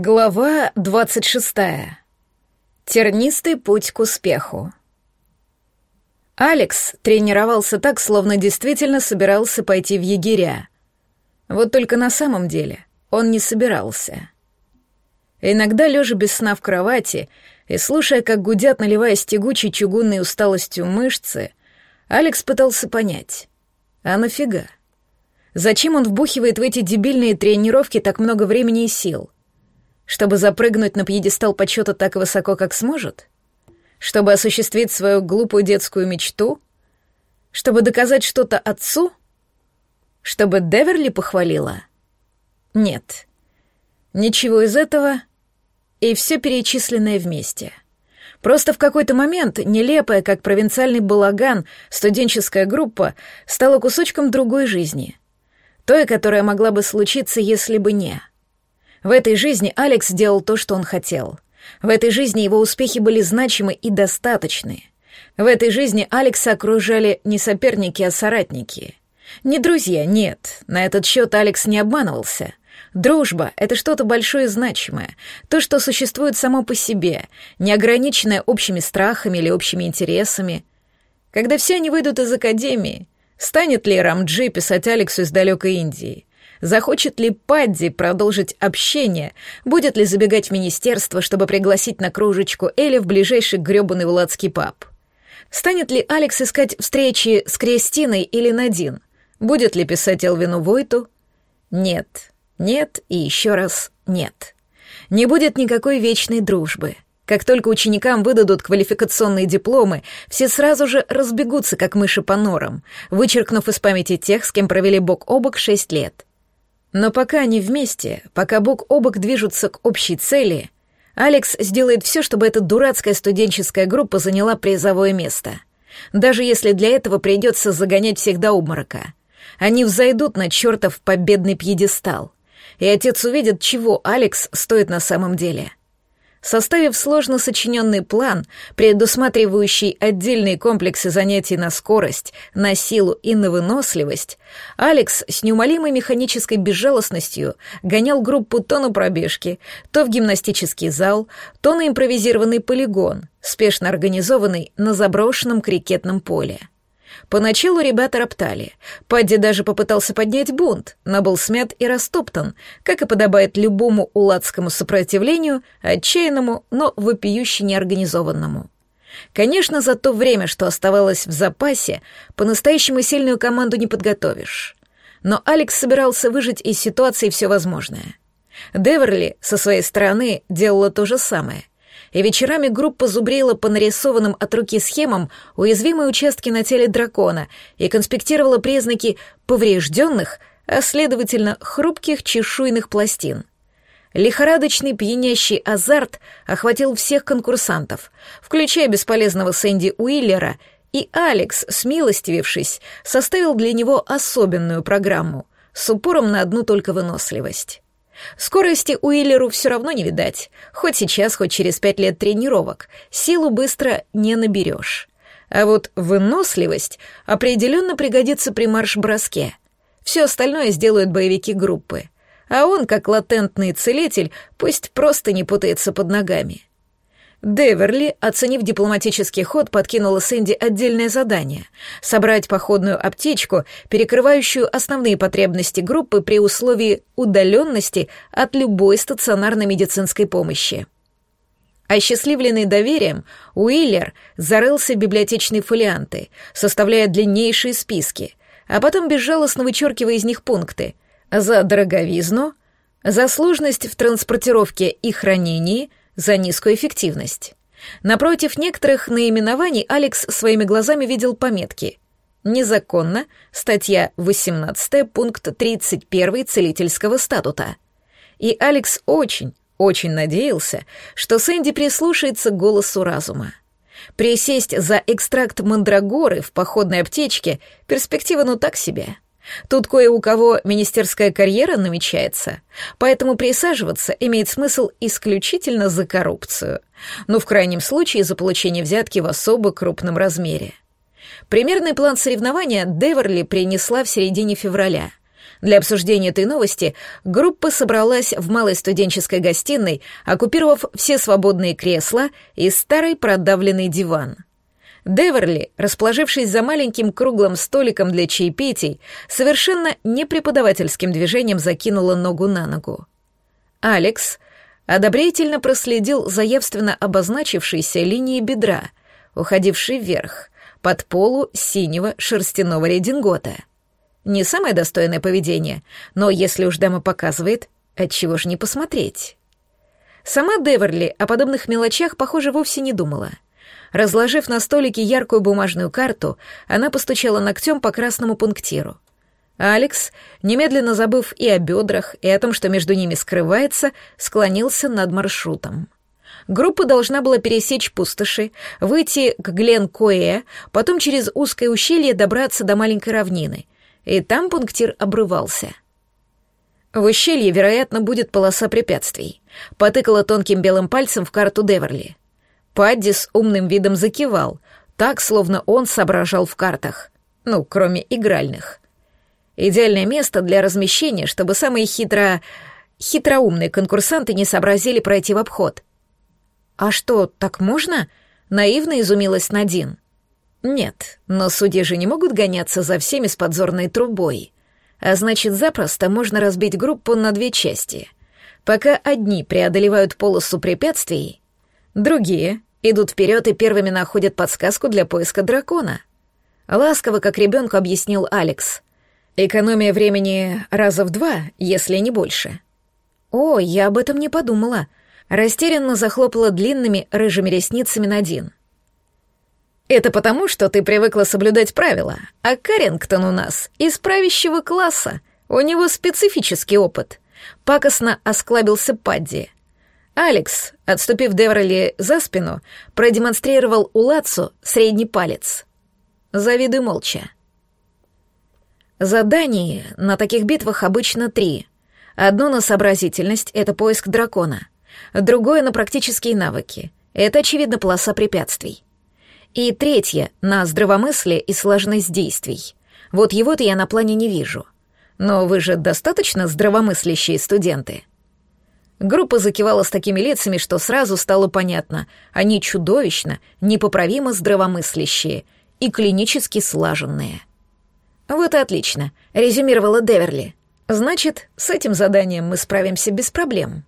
Глава 26. Тернистый путь к успеху. Алекс тренировался так, словно действительно собирался пойти в егеря. Вот только на самом деле он не собирался. Иногда, лежа без сна в кровати и слушая, как гудят, наливаясь тягучей чугунной усталостью мышцы, Алекс пытался понять, а нафига? Зачем он вбухивает в эти дебильные тренировки так много времени и сил — чтобы запрыгнуть на пьедестал почета так высоко, как сможет? Чтобы осуществить свою глупую детскую мечту? Чтобы доказать что-то отцу? Чтобы Деверли похвалила? Нет. Ничего из этого и все перечисленное вместе. Просто в какой-то момент нелепая, как провинциальный балаган, студенческая группа стала кусочком другой жизни. Той, которая могла бы случиться, если бы не — в этой жизни Алекс делал то, что он хотел. В этой жизни его успехи были значимы и достаточны. В этой жизни Алекса окружали не соперники, а соратники. Не друзья, нет, на этот счет Алекс не обманывался. Дружба — это что-то большое и значимое, то, что существует само по себе, не ограниченное общими страхами или общими интересами. Когда все они выйдут из академии, станет ли Рамджи писать Алексу из далекой Индии? Захочет ли Падди продолжить общение? Будет ли забегать в министерство, чтобы пригласить на кружечку или в ближайший грёбаный уладский паб? Станет ли Алекс искать встречи с Кристиной или Надин? Будет ли писать Элвину Войту? Нет, нет и еще раз нет. Не будет никакой вечной дружбы. Как только ученикам выдадут квалификационные дипломы, все сразу же разбегутся, как мыши по норам, вычеркнув из памяти тех, с кем провели бок о бок шесть лет. Но пока они вместе, пока бок о бок движутся к общей цели, Алекс сделает все, чтобы эта дурацкая студенческая группа заняла призовое место. Даже если для этого придется загонять всех до обморока. Они взойдут на чертов победный пьедестал. И отец увидит, чего Алекс стоит на самом деле — Составив сложно сочиненный план, предусматривающий отдельные комплексы занятий на скорость, на силу и на выносливость, Алекс с неумолимой механической безжалостностью гонял группу то на пробежки, то в гимнастический зал, то на импровизированный полигон, спешно организованный на заброшенном крикетном поле. Поначалу ребята роптали. Падди даже попытался поднять бунт, но был смят и растоптан, как и подобает любому уладскому сопротивлению, отчаянному, но вопиюще неорганизованному. Конечно, за то время, что оставалось в запасе, по-настоящему сильную команду не подготовишь. Но Алекс собирался выжить из ситуации все возможное. Деверли со своей стороны делала то же самое — и вечерами группа зубрила по нарисованным от руки схемам уязвимые участки на теле дракона и конспектировала признаки поврежденных, а следовательно, хрупких чешуйных пластин. Лихорадочный пьянящий азарт охватил всех конкурсантов, включая бесполезного Сэнди Уиллера, и Алекс, смилостивившись, составил для него особенную программу с упором на одну только выносливость. Скорости Уиллеру все равно не видать. Хоть сейчас, хоть через пять лет тренировок. Силу быстро не наберешь. А вот выносливость определенно пригодится при марш-броске. Все остальное сделают боевики группы. А он, как латентный целитель, пусть просто не путается под ногами. Деверли, оценив дипломатический ход, подкинула Сэнди отдельное задание — собрать походную аптечку, перекрывающую основные потребности группы при условии удаленности от любой стационарной медицинской помощи. Осчастливленный доверием, Уиллер зарылся в библиотечные фолианты, составляя длиннейшие списки, а потом безжалостно вычеркивая из них пункты за дороговизну, за сложность в транспортировке и хранении — за низкую эффективность. Напротив некоторых наименований Алекс своими глазами видел пометки «Незаконно», статья 18, пункт 31 целительского статута. И Алекс очень, очень надеялся, что Сэнди прислушается к голосу разума. Присесть за экстракт мандрагоры в походной аптечке перспектива ну так себе — Тут кое у кого министерская карьера намечается, поэтому присаживаться имеет смысл исключительно за коррупцию, но в крайнем случае за получение взятки в особо крупном размере. Примерный план соревнования Деверли принесла в середине февраля. Для обсуждения этой новости группа собралась в малой студенческой гостиной, оккупировав все свободные кресла и старый продавленный диван. Деверли, расположившись за маленьким круглым столиком для чаепитий, совершенно непреподавательским движением закинула ногу на ногу. Алекс одобрительно проследил за явственно обозначившейся линией бедра, уходившей вверх, под полу синего шерстяного редингота — не самое достойное поведение, но если уж дама показывает, отчего же не посмотреть? Сама Деверли о подобных мелочах, похоже, вовсе не думала. Разложив на столике яркую бумажную карту, она постучала ногтем по красному пунктиру. Алекс, немедленно забыв и о бедрах, и о том, что между ними скрывается, склонился над маршрутом. Группа должна была пересечь пустоши, выйти к Глен-Коэ, потом через узкое ущелье добраться до маленькой равнины — и там пунктир обрывался. В ущелье, вероятно, будет полоса препятствий. Потыкала тонким белым пальцем в карту Деверли. Падди с умным видом закивал, так, словно он соображал в картах. Ну, кроме игральных. Идеальное место для размещения, чтобы самые хитро... хитроумные конкурсанты не сообразили пройти в обход. «А что, так можно?» — наивно изумилась Надин. Нет, но судьи же не могут гоняться за всеми с подзорной трубой. А значит, запросто можно разбить группу на две части. Пока одни преодолевают полосу препятствий, другие идут вперед и первыми находят подсказку для поиска дракона. Ласково, как ребенку, объяснил Алекс. Экономия времени раза в два, если не больше. О, я об этом не подумала. Растерянно захлопала длинными рыжими ресницами Надин. Это потому, что ты привыкла соблюдать правила, а Карингтон у нас из правящего класса, у него специфический опыт. Пакостно осклабился Падди. Алекс, отступив Девроли за спину, продемонстрировал Улацу средний палец. Завидуй молча. Заданий на таких битвах обычно три. Одно на сообразительность — это поиск дракона. Другое — на практические навыки. Это, очевидно, полоса препятствий. И третье — на здравомыслие и сложность действий. Вот его-то я на плане не вижу. Но вы же достаточно здравомыслящие студенты. Группа закивала с такими лицами, что сразу стало понятно. Они чудовищно, непоправимо здравомыслящие и клинически слаженные. «Вот и отлично», — резюмировала Деверли. «Значит, с этим заданием мы справимся без проблем».